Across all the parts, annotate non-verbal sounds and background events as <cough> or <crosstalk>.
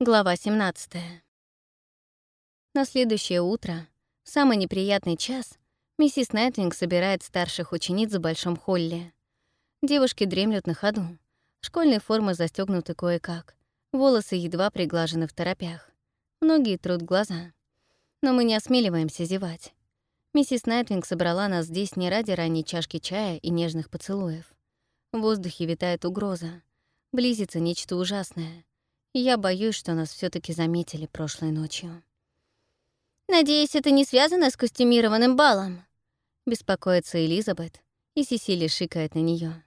Глава 17. На следующее утро, в самый неприятный час, миссис Найтвинг собирает старших учениц в большом холле. Девушки дремлют на ходу. Школьные формы застегнуты кое-как. Волосы едва приглажены второпях. Многие трут глаза. Но мы не осмеливаемся зевать. Миссис Найтвинг собрала нас здесь не ради ранней чашки чая и нежных поцелуев. В воздухе витает угроза. Близится нечто ужасное — я боюсь, что нас все таки заметили прошлой ночью. «Надеюсь, это не связано с костюмированным балом?» Беспокоится Элизабет, и Сесили шикает на нее.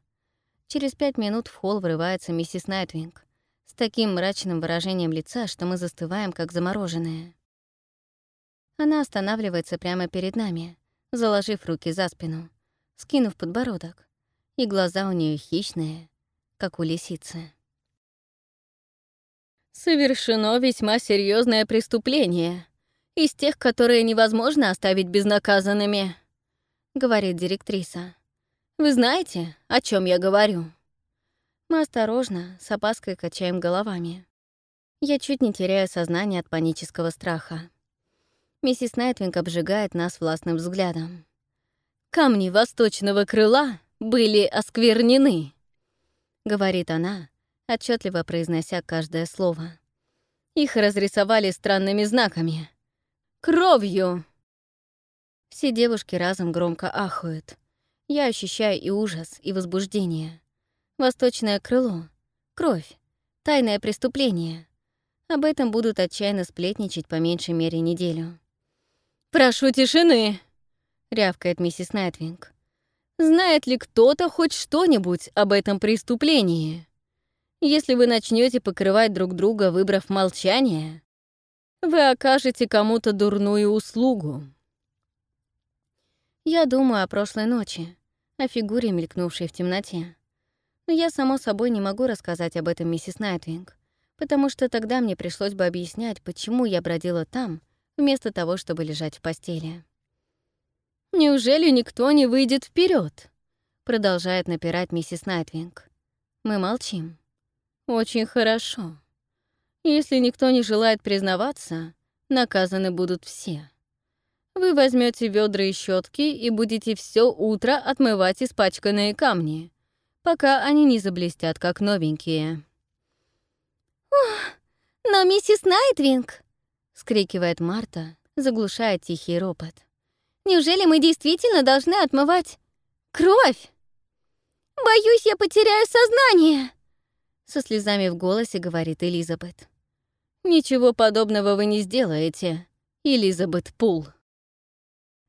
Через пять минут в холл врывается миссис Найтвинг с таким мрачным выражением лица, что мы застываем, как замороженные. Она останавливается прямо перед нами, заложив руки за спину, скинув подбородок, и глаза у нее хищные, как у лисицы совершено весьма серьезное преступление, из тех, которые невозможно оставить безнаказанными», — говорит директриса. «Вы знаете, о чем я говорю?» Мы осторожно, с опаской качаем головами. Я чуть не теряю сознание от панического страха. Миссис Найтвинг обжигает нас властным взглядом. «Камни восточного крыла были осквернены», — говорит она, отчетливо произнося каждое слово. Их разрисовали странными знаками. Кровью! Все девушки разом громко ахают. Я ощущаю и ужас, и возбуждение. Восточное крыло, кровь, тайное преступление. Об этом будут отчаянно сплетничать по меньшей мере неделю. «Прошу тишины!» — рявкает миссис Найтвинг. «Знает ли кто-то хоть что-нибудь об этом преступлении?» Если вы начнете покрывать друг друга, выбрав молчание, вы окажете кому-то дурную услугу. Я думаю о прошлой ночи, о фигуре, мелькнувшей в темноте. Но я, само собой, не могу рассказать об этом миссис Найтвинг, потому что тогда мне пришлось бы объяснять, почему я бродила там, вместо того, чтобы лежать в постели. «Неужели никто не выйдет вперед? продолжает напирать миссис Найтвинг. Мы молчим. Очень хорошо. Если никто не желает признаваться, наказаны будут все. Вы возьмете ведра и щетки и будете все утро отмывать испачканные камни, пока они не заблестят, как новенькие. «Ох, но миссис Найтвинг!» — скрикивает Марта, заглушая тихий ропот. «Неужели мы действительно должны отмывать кровь? Боюсь, я потеряю сознание!» Со слезами в голосе говорит Элизабет. «Ничего подобного вы не сделаете, Элизабет Пул».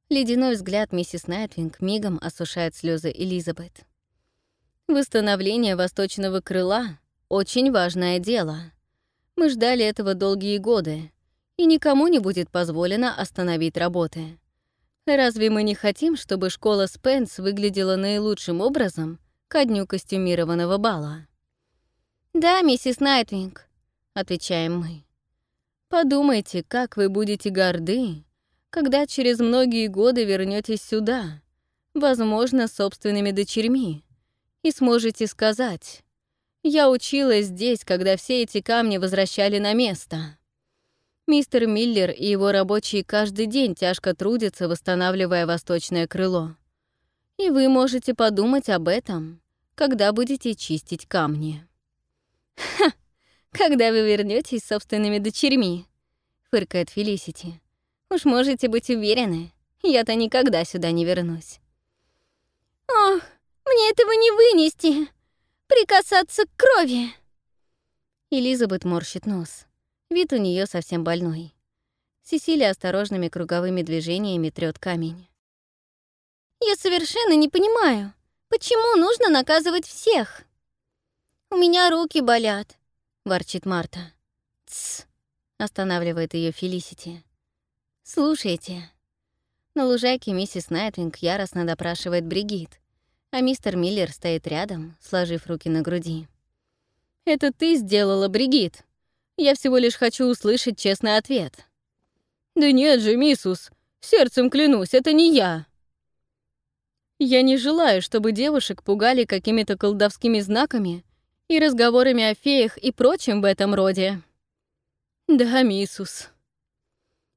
Ледяной взгляд миссис Найтвинг мигом осушает слезы Элизабет. «Восстановление восточного крыла — очень важное дело. Мы ждали этого долгие годы, и никому не будет позволено остановить работы. Разве мы не хотим, чтобы школа Спенс выглядела наилучшим образом ко дню костюмированного бала?» «Да, миссис Найтвинг», — отвечаем мы. «Подумайте, как вы будете горды, когда через многие годы вернетесь сюда, возможно, собственными дочерьми, и сможете сказать, «Я училась здесь, когда все эти камни возвращали на место». Мистер Миллер и его рабочие каждый день тяжко трудятся, восстанавливая восточное крыло. И вы можете подумать об этом, когда будете чистить камни. «Ха! <laughs> Когда вы вернетесь собственными дочерьми?» — фыркает Фелисити. «Уж можете быть уверены, я-то никогда сюда не вернусь». «Ох, мне этого не вынести! Прикасаться к крови!» Элизабет морщит нос. Вид у нее совсем больной. Сесилия осторожными круговыми движениями трёт камень. «Я совершенно не понимаю, почему нужно наказывать всех?» «У меня руки болят», — ворчит Марта. «Тсс», — останавливает ее Фелисити. «Слушайте». На лужайке миссис Найтвинг яростно допрашивает Бригит, а мистер Миллер стоит рядом, сложив руки на груди. «Это ты сделала, Бригит. Я всего лишь хочу услышать честный ответ». «Да нет же, миссус, сердцем клянусь, это не я». Я не желаю, чтобы девушек пугали какими-то колдовскими знаками и разговорами о феях и прочем в этом роде. Да, миссус.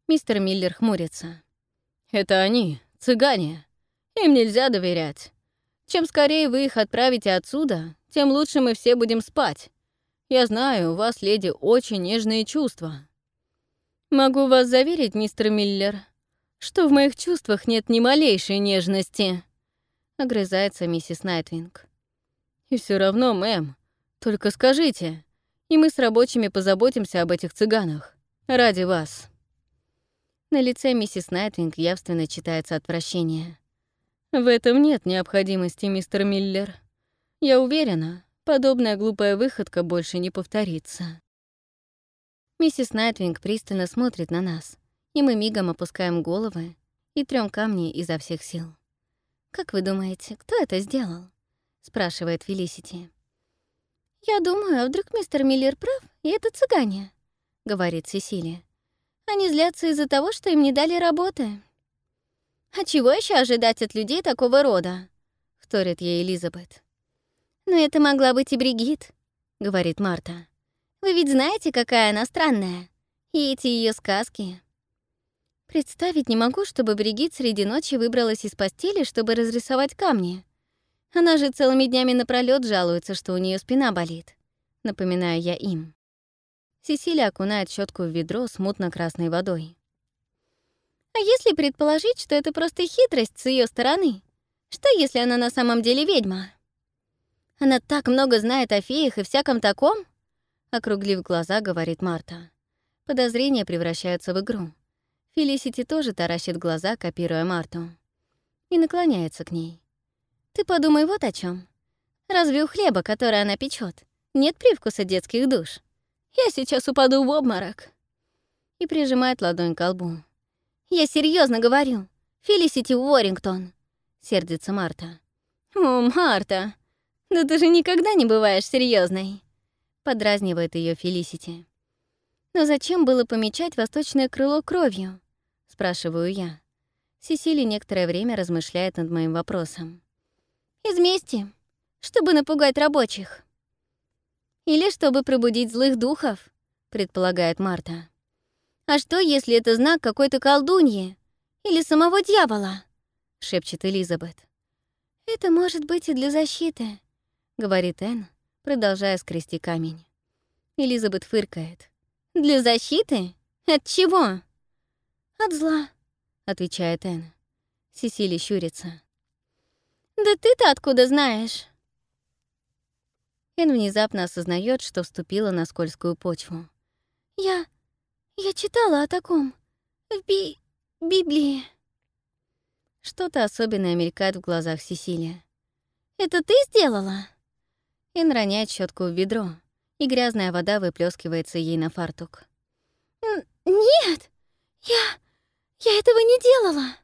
Мистер Миллер хмурится. Это они, цыгане. Им нельзя доверять. Чем скорее вы их отправите отсюда, тем лучше мы все будем спать. Я знаю, у вас, леди, очень нежные чувства. Могу вас заверить, мистер Миллер, что в моих чувствах нет ни малейшей нежности. Огрызается миссис Найтвинг. И все равно, мэм, только скажите, и мы с рабочими позаботимся об этих цыганах. Ради вас». На лице миссис Найтвинг явственно читается отвращение. «В этом нет необходимости, мистер Миллер. Я уверена, подобная глупая выходка больше не повторится». Миссис Найтвинг пристально смотрит на нас, и мы мигом опускаем головы и трём камни изо всех сил. «Как вы думаете, кто это сделал?» — спрашивает Фелисити. «Я думаю, а вдруг мистер Миллер прав, и это цыгане?» — говорит Сесилия. «Они злятся из-за того, что им не дали работы». «А чего еще ожидать от людей такого рода?» — вторит ей Элизабет. «Но это могла быть и Бригит», — говорит Марта. «Вы ведь знаете, какая она странная? И эти ее сказки». Представить не могу, чтобы Бригит среди ночи выбралась из постели, чтобы разрисовать камни. Она же целыми днями напролёт жалуется, что у нее спина болит. Напоминаю я им. Сесилия окунает щетку в ведро с мутно-красной водой. А если предположить, что это просто хитрость с ее стороны? Что, если она на самом деле ведьма? Она так много знает о феях и всяком таком? Округлив глаза, говорит Марта. Подозрения превращаются в игру. Фелисити тоже таращит глаза, копируя Марту. И наклоняется к ней. Ты подумай вот о чем. Разве у хлеба, который она печет, нет привкуса детских душ? Я сейчас упаду в обморок. И прижимает ладонь к лбу. Я серьезно говорю. Фелисити Уоррингтон. Сердится Марта. О, Марта, да ты же никогда не бываешь серьезной. Подразнивает ее Фелисити. Но зачем было помечать восточное крыло кровью? Спрашиваю я. Сесили некоторое время размышляет над моим вопросом. Из мести, чтобы напугать рабочих. Или чтобы пробудить злых духов, предполагает Марта. А что, если это знак какой-то колдуньи или самого дьявола? шепчет Элизабет. Это может быть и для защиты, говорит Энн, продолжая скрести камень. Элизабет фыркает. Для защиты? От чего? От зла, отвечает Энн. Сесили щурится. «Да ты-то откуда знаешь?» Эн внезапно осознает, что вступила на скользкую почву. «Я... я читала о таком. В би... Библии». Что-то особенное мелькает в глазах Сесилия. «Это ты сделала?» Эн роняет щетку в ведро, и грязная вода выплескивается ей на фартук. «Нет! Я... я этого не делала!»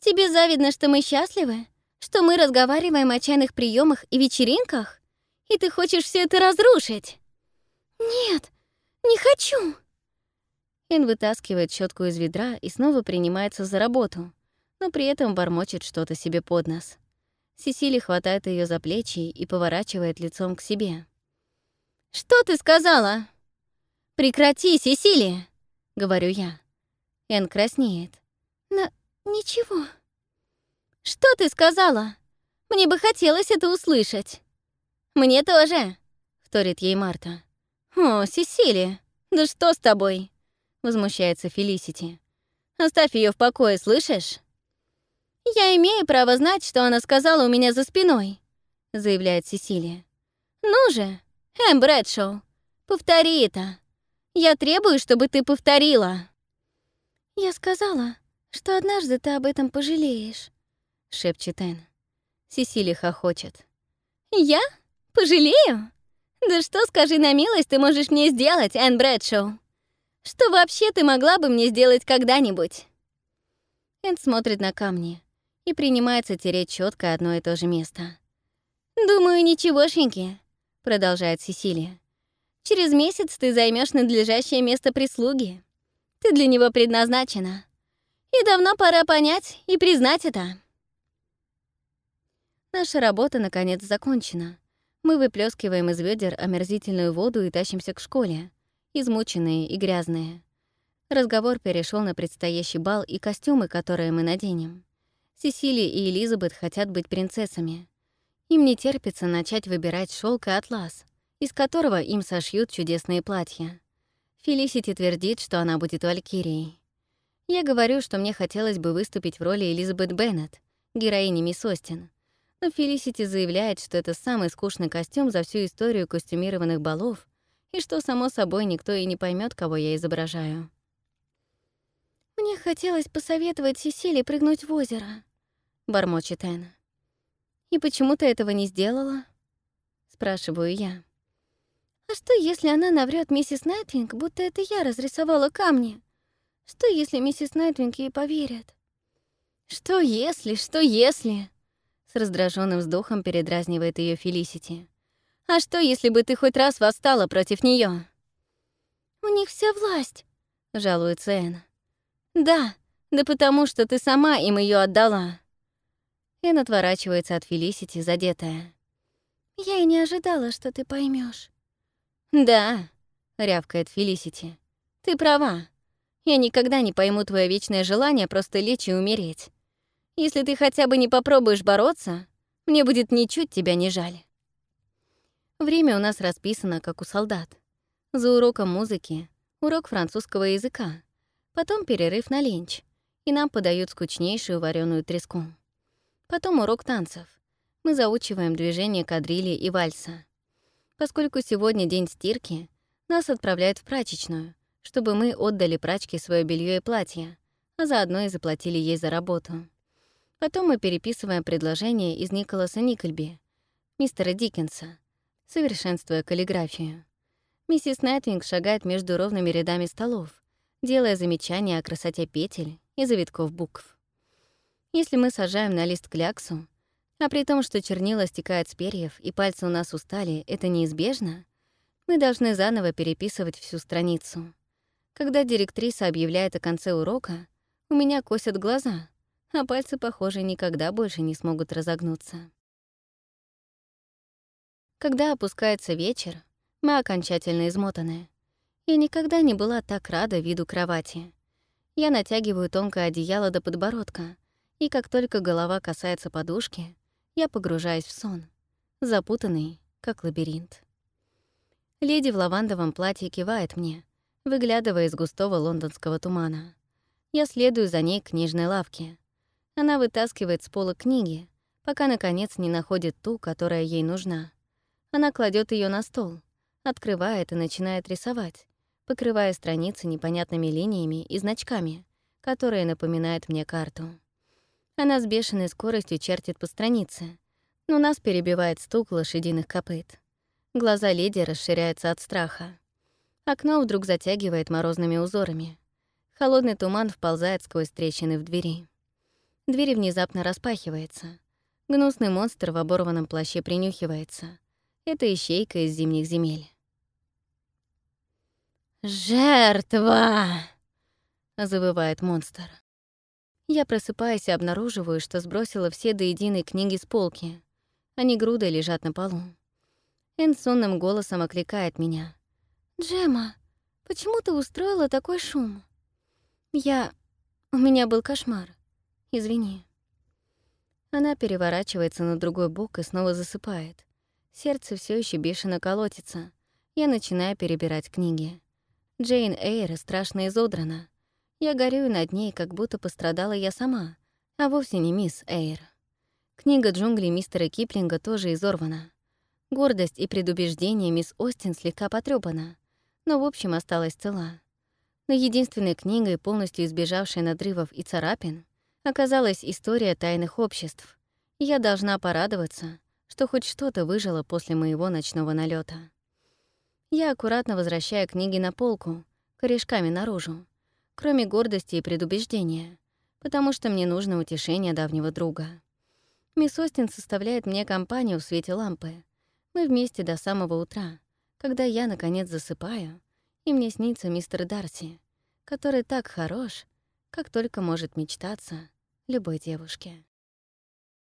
«Тебе завидно, что мы счастливы?» Что мы разговариваем о чайных приемах и вечеринках, и ты хочешь все это разрушить. Нет, не хочу. Эн вытаскивает щетку из ведра и снова принимается за работу, но при этом бормочет что-то себе под нос. Сесили хватает ее за плечи и поворачивает лицом к себе. «Что ты сказала?» «Прекрати, Сесили!» — говорю я. Эн краснеет. «На... ничего». «Что ты сказала? Мне бы хотелось это услышать». «Мне тоже», — вторит ей Марта. «О, Сесилия, да что с тобой?» — возмущается Фелисити. «Оставь ее в покое, слышишь?» «Я имею право знать, что она сказала у меня за спиной», — заявляет Сесилия. «Ну же, Эм Брэдшоу, повтори это. Я требую, чтобы ты повторила». «Я сказала, что однажды ты об этом пожалеешь», — шепчет Энн. Сесили хохочет. «Я? Пожалею? Да что, скажи на милость, ты можешь мне сделать, Энн Брэдшоу? Что вообще ты могла бы мне сделать когда-нибудь?» Энн смотрит на камни и принимается тереть четко одно и то же место. «Думаю, ничегошеньки», — продолжает Сесилия. «Через месяц ты займешь надлежащее место прислуги. Ты для него предназначена. И давно пора понять и признать это». Наша работа, наконец, закончена. Мы выплескиваем из ведер омерзительную воду и тащимся к школе. измученные и грязные. Разговор перешел на предстоящий бал и костюмы, которые мы наденем. Сесилия и Элизабет хотят быть принцессами. Им не терпится начать выбирать шелк и атлас, из которого им сошьют чудесные платья. Фелисити твердит, что она будет валькирией. Я говорю, что мне хотелось бы выступить в роли Элизабет Беннет, героини Мисс Остин. Но Фелисити заявляет, что это самый скучный костюм за всю историю костюмированных балов, и что, само собой, никто и не поймет, кого я изображаю. «Мне хотелось посоветовать Сесиле прыгнуть в озеро», — бормочет Энн. «И почему ты этого не сделала?» — спрашиваю я. «А что, если она наврет миссис Найтвинг, будто это я разрисовала камни? Что, если миссис Найтвинг ей поверит? Что если, что если? С раздраженным вздохом передразнивает ее Фелисити. А что, если бы ты хоть раз восстала против нее? У них вся власть, жалуется Энн. Да, да потому что ты сама им ее отдала. Энн отворачивается от Фелисити, задетая. Я и не ожидала, что ты поймешь. Да, рявкает Фелисити. Ты права. Я никогда не пойму твое вечное желание просто лечь и умереть. Если ты хотя бы не попробуешь бороться, мне будет ничуть тебя не жаль. Время у нас расписано, как у солдат. За уроком музыки — урок французского языка, потом перерыв на ленч, и нам подают скучнейшую вареную треску. Потом урок танцев. Мы заучиваем движения кадрили и вальса. Поскольку сегодня день стирки, нас отправляют в прачечную, чтобы мы отдали прачке свое белье и платье, а заодно и заплатили ей за работу. Потом мы переписываем предложение из Николаса Никольби, мистера Диккенса, совершенствуя каллиграфию. Миссис Найтвинг шагает между ровными рядами столов, делая замечания о красоте петель и завитков букв. Если мы сажаем на лист кляксу, а при том, что чернила стекают с перьев и пальцы у нас устали, это неизбежно, мы должны заново переписывать всю страницу. Когда директриса объявляет о конце урока, у меня косят глаза, а пальцы, похоже, никогда больше не смогут разогнуться. Когда опускается вечер, мы окончательно измотаны. Я никогда не была так рада виду кровати. Я натягиваю тонкое одеяло до подбородка, и как только голова касается подушки, я погружаюсь в сон, запутанный, как лабиринт. Леди в лавандовом платье кивает мне, выглядывая из густого лондонского тумана. Я следую за ней к книжной лавке. Она вытаскивает с пола книги, пока, наконец, не находит ту, которая ей нужна. Она кладет ее на стол, открывает и начинает рисовать, покрывая страницы непонятными линиями и значками, которые напоминают мне карту. Она с бешеной скоростью чертит по странице, но нас перебивает стук лошадиных копыт. Глаза леди расширяются от страха. Окно вдруг затягивает морозными узорами. Холодный туман вползает сквозь трещины в двери. Дверь внезапно распахивается. Гнусный монстр в оборванном плаще принюхивается. Это ищейка из зимних земель. «Жертва!» — завывает монстр. Я просыпаюсь и обнаруживаю, что сбросила все до единой книги с полки. Они грудой лежат на полу. Эн сонным голосом окликает меня. «Джема, почему ты устроила такой шум?» «Я... У меня был кошмар. Извини». Она переворачивается на другой бок и снова засыпает. Сердце все еще бешено колотится. Я начинаю перебирать книги. Джейн Эйр страшно изодрана. Я горюю над ней, как будто пострадала я сама, а вовсе не мисс Эйр. Книга джунглей мистера Киплинга тоже изорвана. Гордость и предубеждение мисс Остин слегка потрёпана но в общем осталась цела. Но единственной книгой, полностью избежавшей надрывов и царапин, оказалась история тайных обществ. Я должна порадоваться, что хоть что-то выжило после моего ночного налета. Я аккуратно возвращаю книги на полку, корешками наружу, кроме гордости и предубеждения, потому что мне нужно утешение давнего друга. Мисс Остин составляет мне компанию в свете лампы. Мы вместе до самого утра — когда я, наконец, засыпаю, и мне снится мистер Дарси, который так хорош, как только может мечтаться любой девушке.